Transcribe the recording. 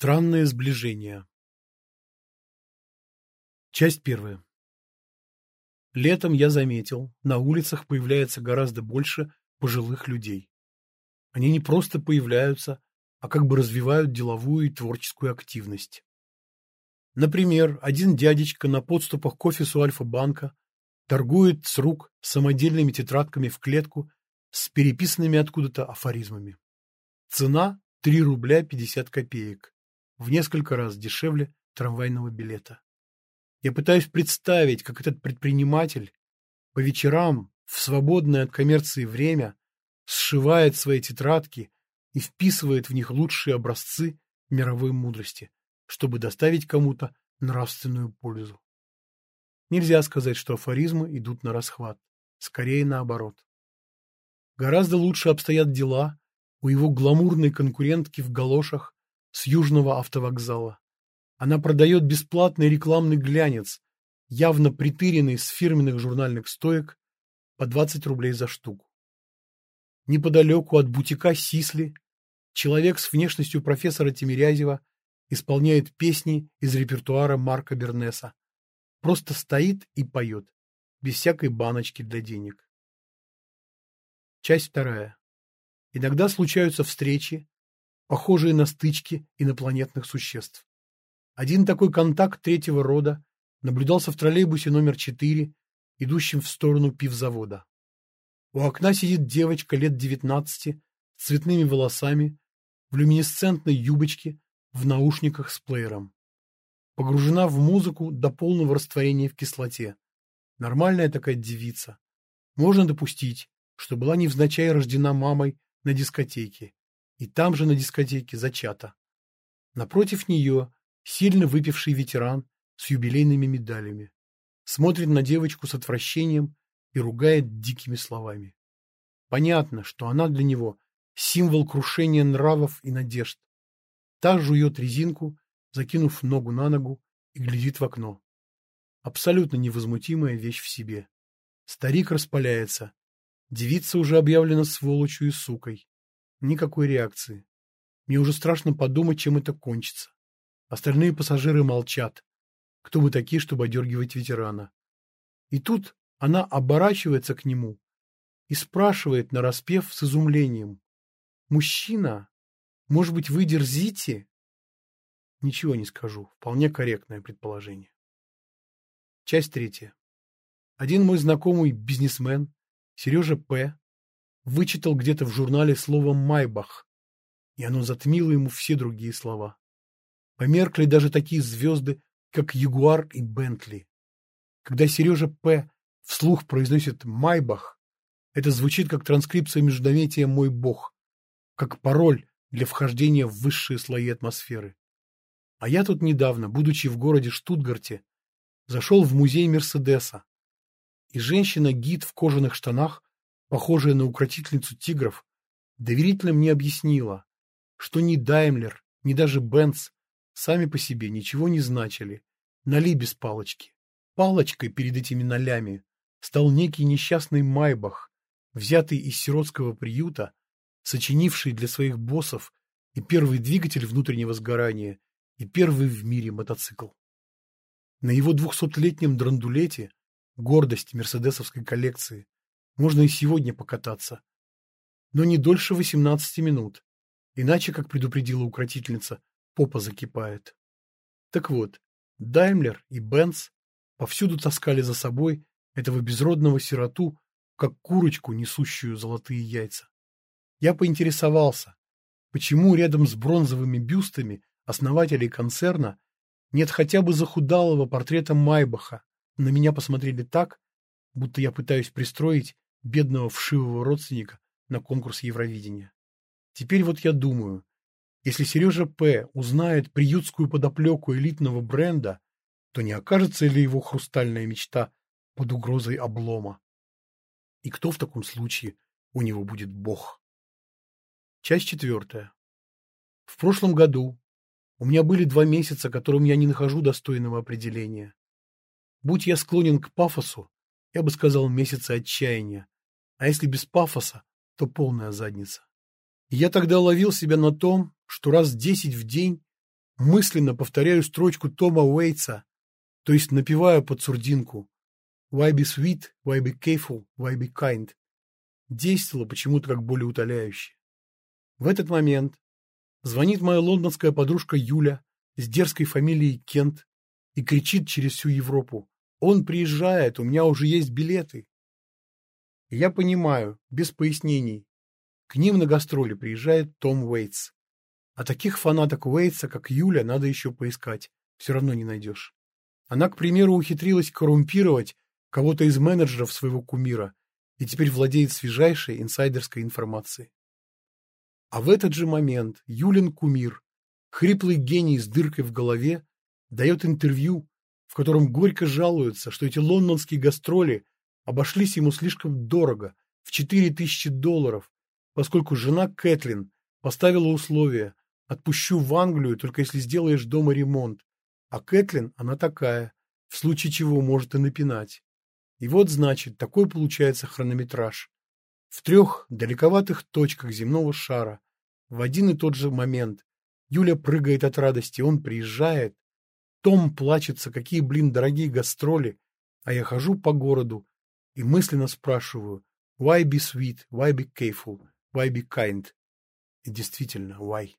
Странное сближение. Часть первая. Летом я заметил, на улицах появляется гораздо больше пожилых людей. Они не просто появляются, а как бы развивают деловую и творческую активность. Например, один дядечка на подступах к офису Альфа-банка торгует с рук самодельными тетрадками в клетку с переписанными откуда-то афоризмами. Цена 3 рубля 50 копеек в несколько раз дешевле трамвайного билета. Я пытаюсь представить, как этот предприниматель по вечерам в свободное от коммерции время сшивает свои тетрадки и вписывает в них лучшие образцы мировой мудрости, чтобы доставить кому-то нравственную пользу. Нельзя сказать, что афоризмы идут на расхват. Скорее наоборот. Гораздо лучше обстоят дела у его гламурной конкурентки в галошах с Южного автовокзала. Она продает бесплатный рекламный глянец, явно притыренный с фирменных журнальных стоек, по 20 рублей за штуку. Неподалеку от бутика Сисли человек с внешностью профессора Тимирязева исполняет песни из репертуара Марка Бернеса. Просто стоит и поет, без всякой баночки для денег. Часть вторая. Иногда случаются встречи, похожие на стычки инопланетных существ. Один такой контакт третьего рода наблюдался в троллейбусе номер 4, идущем в сторону пивзавода. У окна сидит девочка лет 19 с цветными волосами, в люминесцентной юбочке, в наушниках с плеером. Погружена в музыку до полного растворения в кислоте. Нормальная такая девица. Можно допустить, что была невзначай рождена мамой на дискотеке и там же на дискотеке зачата. Напротив нее сильно выпивший ветеран с юбилейными медалями. Смотрит на девочку с отвращением и ругает дикими словами. Понятно, что она для него символ крушения нравов и надежд. Та жует резинку, закинув ногу на ногу и глядит в окно. Абсолютно невозмутимая вещь в себе. Старик распаляется. Девица уже объявлена сволочью и сукой. Никакой реакции. Мне уже страшно подумать, чем это кончится. Остальные пассажиры молчат. Кто вы такие, чтобы одергивать ветерана? И тут она оборачивается к нему и спрашивает нараспев с изумлением. «Мужчина, может быть, вы дерзите?» Ничего не скажу. Вполне корректное предположение. Часть третья. Один мой знакомый бизнесмен, Сережа П., вычитал где-то в журнале слово «майбах», и оно затмило ему все другие слова. Померкли даже такие звезды, как Ягуар и Бентли. Когда Сережа П. вслух произносит «майбах», это звучит как транскрипция междометия «мой бог», как пароль для вхождения в высшие слои атмосферы. А я тут недавно, будучи в городе Штутгарте, зашел в музей Мерседеса, и женщина-гид в кожаных штанах похожая на укротительницу тигров, доверительно мне объяснила, что ни Даймлер, ни даже Бенц сами по себе ничего не значили, ноли без палочки. Палочкой перед этими нолями стал некий несчастный Майбах, взятый из сиротского приюта, сочинивший для своих боссов и первый двигатель внутреннего сгорания, и первый в мире мотоцикл. На его двухсотлетнем драндулете, гордость мерседесовской коллекции, можно и сегодня покататься. Но не дольше 18 минут. Иначе, как предупредила укротительница, попа закипает. Так вот, Даймлер и Бенц повсюду таскали за собой этого безродного сироту, как курочку, несущую золотые яйца. Я поинтересовался, почему рядом с бронзовыми бюстами основателей концерна нет хотя бы захудалого портрета Майбаха. На меня посмотрели так, будто я пытаюсь пристроить бедного вшивого родственника на конкурс Евровидения. Теперь вот я думаю, если Сережа П. узнает приютскую подоплеку элитного бренда, то не окажется ли его хрустальная мечта под угрозой облома? И кто в таком случае у него будет бог? Часть четвертая. В прошлом году у меня были два месяца, которым я не нахожу достойного определения. Будь я склонен к пафосу, я бы сказал месяцы отчаяния, а если без пафоса, то полная задница. И я тогда ловил себя на том, что раз десять в день мысленно повторяю строчку Тома Уэйтса, то есть напеваю под сурдинку «Why be sweet, why be careful, why be kind» действовало почему-то как более утоляюще. В этот момент звонит моя лондонская подружка Юля с дерзкой фамилией Кент и кричит через всю Европу «Он приезжает, у меня уже есть билеты». Я понимаю, без пояснений. К ним на гастроли приезжает Том Уэйтс. А таких фанаток Уэйтса, как Юля, надо еще поискать. Все равно не найдешь. Она, к примеру, ухитрилась коррумпировать кого-то из менеджеров своего кумира и теперь владеет свежайшей инсайдерской информацией. А в этот же момент Юлин кумир, хриплый гений с дыркой в голове, дает интервью, в котором горько жалуется, что эти лондонские гастроли обошлись ему слишком дорого, в 4000 долларов, поскольку жена Кэтлин поставила условие «отпущу в Англию, только если сделаешь дома ремонт», а Кэтлин, она такая, в случае чего может и напинать. И вот, значит, такой получается хронометраж. В трех далековатых точках земного шара в один и тот же момент Юля прыгает от радости, он приезжает, том плачется, какие, блин, дорогие гастроли, а я хожу по городу и мысленно спрашиваю «Why be sweet? Why be careful? Why be kind?» И действительно, why?